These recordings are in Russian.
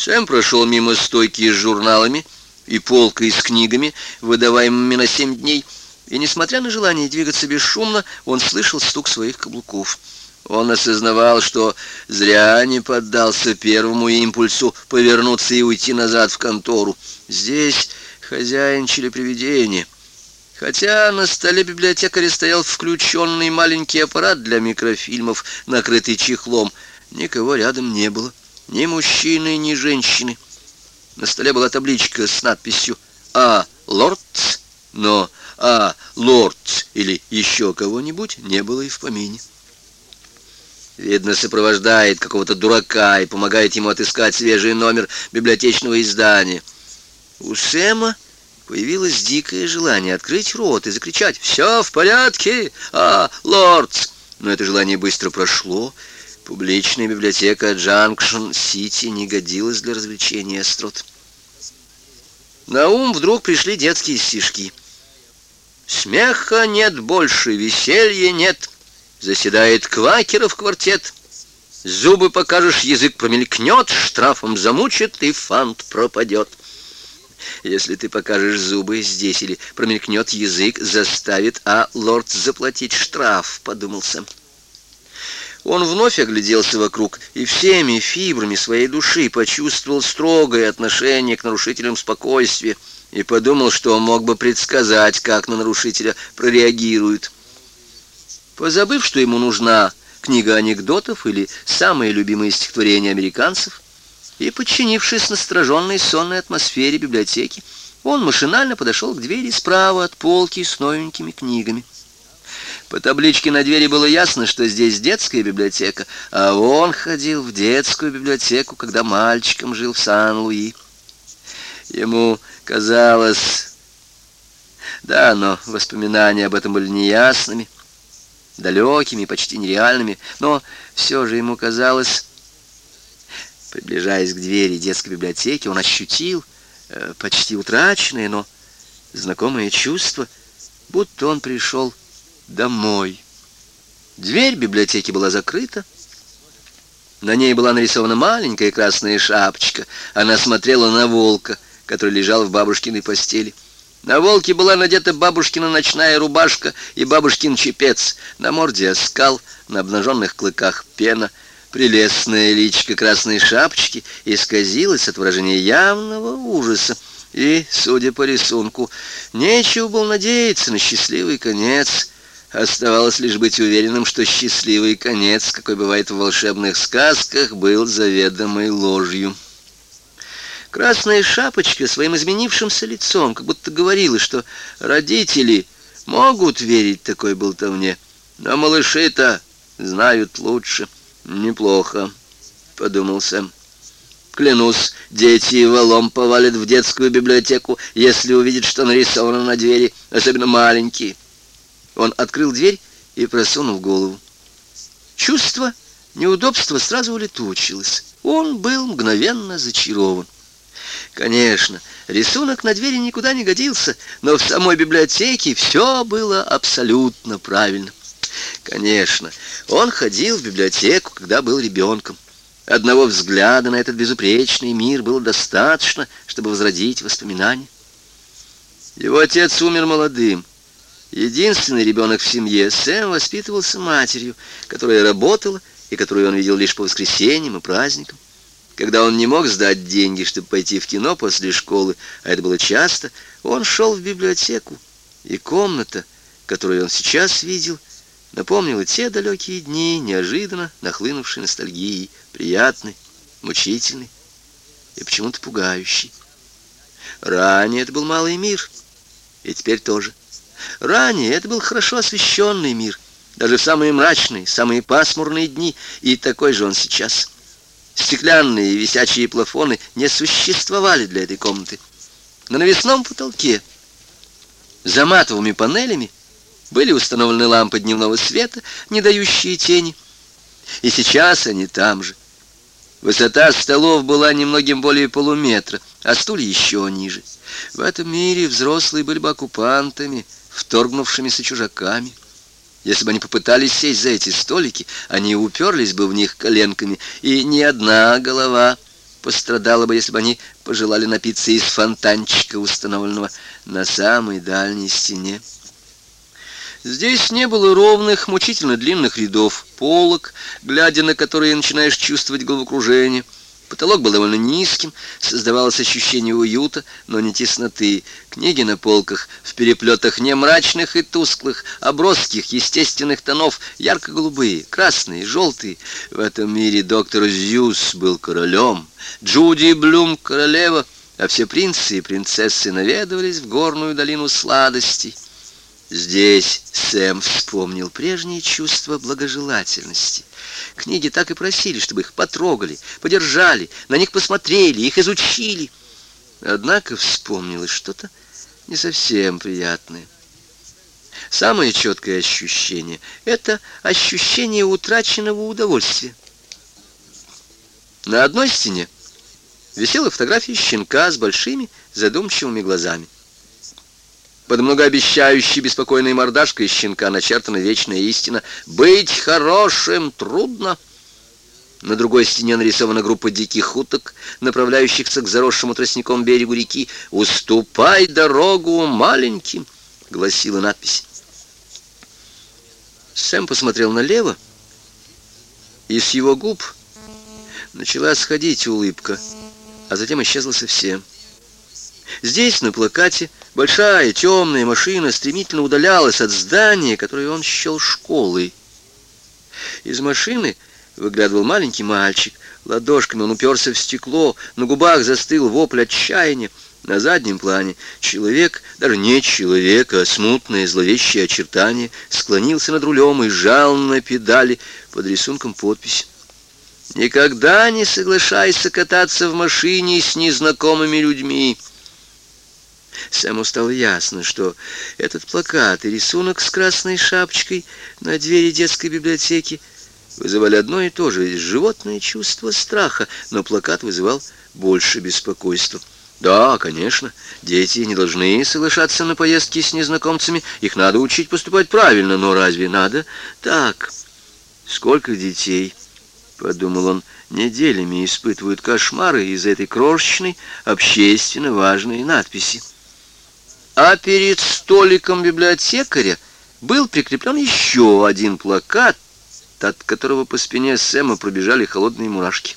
Сэм прошел мимо стойки с журналами и полкой с книгами, выдаваемыми на семь дней, и, несмотря на желание двигаться бесшумно, он слышал стук своих каблуков. Он осознавал, что зря не поддался первому импульсу повернуться и уйти назад в контору. Здесь хозяинчили привидения. Хотя на столе библиотекаря стоял включенный маленький аппарат для микрофильмов, накрытый чехлом, никого рядом не было, ни мужчины, ни женщины. На столе была табличка с надписью «А. Лордс», но «А. Лордс» или еще кого-нибудь не было и в помине. Видно, сопровождает какого-то дурака и помогает ему отыскать свежий номер библиотечного издания. У Сэма появилось дикое желание открыть рот и закричать «Все в порядке, а, лордс!» Но это желание быстро прошло. Публичная библиотека Джанкшн-Сити не годилась для развлечения острот. На ум вдруг пришли детские стишки. «Смеха нет больше, веселья нет, заседает квакеров квартет». Зубы покажешь, язык промелькнет, штрафом замучит и фант пропадет. Если ты покажешь зубы здесь или промелькнет язык, заставит, Лорц заплатить штраф, подумал Сэм. Он вновь огляделся вокруг и всеми фибрами своей души почувствовал строгое отношение к нарушителям спокойствия и подумал, что мог бы предсказать, как на нарушителя прореагируют. Позабыв, что ему нужна книга анекдотов или самые любимые стихотворения американцев, и, подчинившись настороженной сонной атмосфере библиотеки, он машинально подошел к двери справа от полки с новенькими книгами. По табличке на двери было ясно, что здесь детская библиотека, а он ходил в детскую библиотеку, когда мальчиком жил в Сан-Луи. Ему казалось... Да, но воспоминания об этом были неясными, далекими, почти нереальными, но все же ему казалось Приближаясь к двери детской библиотеки, он ощутил э, почти утраченное, но знакомое чувство, будто он пришел домой. Дверь библиотеки была закрыта. На ней была нарисована маленькая красная шапочка. Она смотрела на волка, который лежал в бабушкиной постели. На волке была надета бабушкина ночная рубашка и бабушкин чепец. На морде оскал, на обнаженных клыках пена — Прелестная личка красной шапочки исказилась от выражения явного ужаса. И, судя по рисунку, нечего было надеяться на счастливый конец. Оставалось лишь быть уверенным, что счастливый конец, какой бывает в волшебных сказках, был заведомой ложью. Красная шапочка своим изменившимся лицом как будто говорила, что родители могут верить такой болтовне, но малыши-то знают лучше. «Неплохо», — подумал Сэм. «Клянусь, дети валом повалят в детскую библиотеку, если увидят, что нарисовано на двери, особенно маленькие». Он открыл дверь и просунул голову. Чувство неудобства сразу улетучилось. Он был мгновенно зачарован. Конечно, рисунок на двери никуда не годился, но в самой библиотеке все было абсолютно правильно. Конечно, он ходил в библиотеку, когда был ребенком. Одного взгляда на этот безупречный мир было достаточно, чтобы возродить воспоминания. Его отец умер молодым. Единственный ребенок в семье, Сэм воспитывался матерью, которая работала и которую он видел лишь по воскресеньям и праздникам. Когда он не мог сдать деньги, чтобы пойти в кино после школы, а это было часто, он шел в библиотеку, и комната, которую он сейчас видел, — напомнила те далекие дни, неожиданно нахлынувшей ностальгией, приятной, мучительной и почему-то пугающей. Ранее это был малый мир, и теперь тоже. Ранее это был хорошо освещенный мир, даже в самые мрачные, самые пасмурные дни, и такой же он сейчас. Стеклянные висячие плафоны не существовали для этой комнаты. На навесном потолке, за матовыми панелями, были установлены лампы дневного света, не дающие тени. И сейчас они там же. Высота столов была немногим более полуметра, а стулья еще ниже. В этом мире взрослые были бы оккупантами, вторгнувшимися чужаками. Если бы они попытались сесть за эти столики, они уперлись бы в них коленками, и ни одна голова пострадала бы, если бы они пожелали напиться из фонтанчика, установленного на самой дальней стене. Здесь не было ровных, мучительно длинных рядов полок, глядя на которые начинаешь чувствовать головокружение. Потолок был довольно низким, создавалось ощущение уюта, но не тесноты. Книги на полках в переплетах не мрачных и тусклых, а броских, естественных тонов, ярко-голубые, красные, желтые. В этом мире доктор Зюс был королем, Джуди Блюм — королева, а все принцы и принцессы наведывались в горную долину сладостей. Здесь Сэм вспомнил прежние чувства благожелательности. Книги так и просили, чтобы их потрогали, подержали, на них посмотрели, их изучили. Однако вспомнилось что-то не совсем приятное. Самое четкое ощущение — это ощущение утраченного удовольствия. На одной стене висела фотография щенка с большими задумчивыми глазами. Под многообещающей беспокойной мордашкой щенка начертана вечная истина «Быть хорошим трудно». На другой стене нарисована группа диких уток, направляющихся к заросшему тростником берегу реки. «Уступай дорогу маленьким», — гласила надпись. Сэм посмотрел налево, и с его губ начала сходить улыбка, а затем исчезла совсем. Здесь, на плакате, большая темная машина стремительно удалялась от здания, которое он счел школой. Из машины выглядывал маленький мальчик. Ладошками он уперся в стекло, на губах застыл вопль отчаяния. На заднем плане человек, даже не человек, а смутное зловещее очертание, склонился над рулем и жал на педали под рисунком подпись. «Никогда не соглашайся кататься в машине с незнакомыми людьми». Сэму стало ясно, что этот плакат и рисунок с красной шапочкой на двери детской библиотеки вызывали одно и то же животное чувство страха, но плакат вызывал больше беспокойства. Да, конечно, дети не должны соглашаться на поездки с незнакомцами, их надо учить поступать правильно, но разве надо так? Сколько детей, подумал он, неделями испытывают кошмары из-за этой крошечной, общественно важной надписи. А перед столиком библиотекаря был прикреплен еще один плакат, от которого по спине Сэма пробежали холодные мурашки.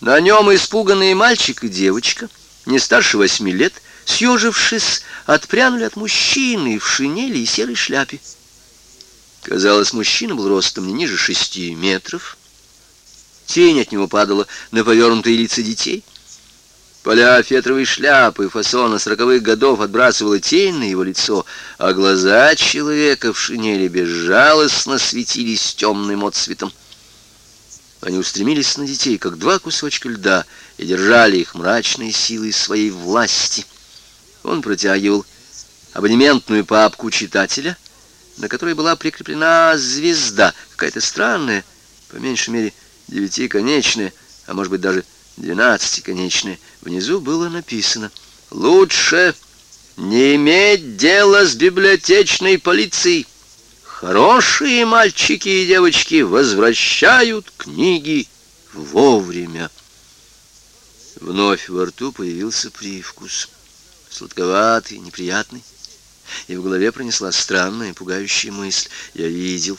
На нем испуганные мальчик и девочка, не старше восьми лет, съежившись, отпрянули от мужчины в шинели и серой шляпе. Казалось, мужчина был ростом не ниже шести метров. Тень от него падала на повернутые лица детей. Поля фетровой шляпы фасона сороковых годов отбрасывала тень на его лицо, а глаза человека в шинели безжалостно светились темным отцветом. Они устремились на детей, как два кусочка льда, и держали их мрачной силой своей власти. Он протягивал абонементную папку читателя, на которой была прикреплена звезда, какая-то странная, по меньшей мере девятиконечная, а может быть даже двенадцатиконечная. Внизу было написано «Лучше не иметь дела с библиотечной полицией. Хорошие мальчики и девочки возвращают книги вовремя». Вновь во рту появился привкус, сладковатый, неприятный, и в голове пронесла странная, пугающая мысль. Я видел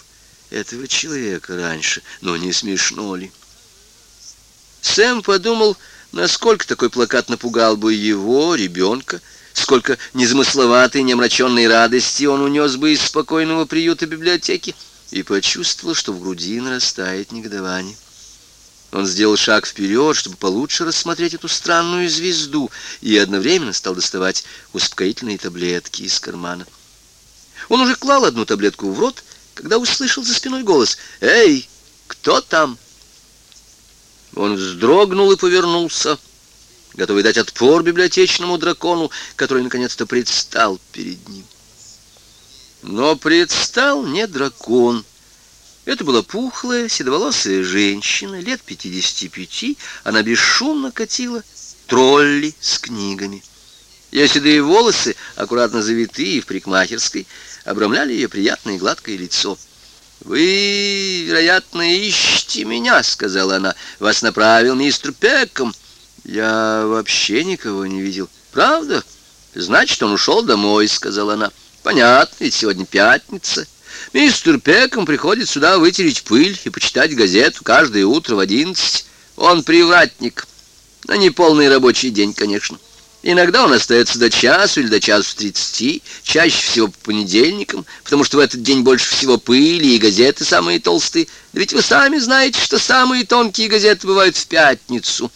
этого человека раньше, но не смешно ли? Сэм подумал, насколько такой плакат напугал бы его, ребенка, сколько незамысловатой, неомраченной радости он унес бы из спокойного приюта библиотеки, и почувствовал, что в груди нарастает негодование. Он сделал шаг вперед, чтобы получше рассмотреть эту странную звезду, и одновременно стал доставать успокоительные таблетки из кармана. Он уже клал одну таблетку в рот, когда услышал за спиной голос «Эй, кто там?» Он вздрогнул и повернулся, готовый дать отпор библиотечному дракону, который наконец-то предстал перед ним. Но предстал не дракон. Это была пухлая, седоволосая женщина, лет 55. Она бесшумно катила тролли с книгами. Ее седые волосы, аккуратно завитые в парикмахерской, обрамляли ее приятное гладкое лицо. «Вы, вероятно, ищете меня», — сказала она. «Вас направил мистер Пеком». «Я вообще никого не видел». «Правда? Значит, он ушел домой», — сказала она. «Понятно, ведь сегодня пятница». Мистер Пеком приходит сюда вытереть пыль и почитать газету каждое утро в одиннадцать. Он привратник. На неполный рабочий день, конечно. Иногда он остается до часу или до часу тридцати, чаще всего по понедельникам, потому что в этот день больше всего пыли и газеты самые толстые. Да ведь вы сами знаете, что самые тонкие газеты бывают в пятницу.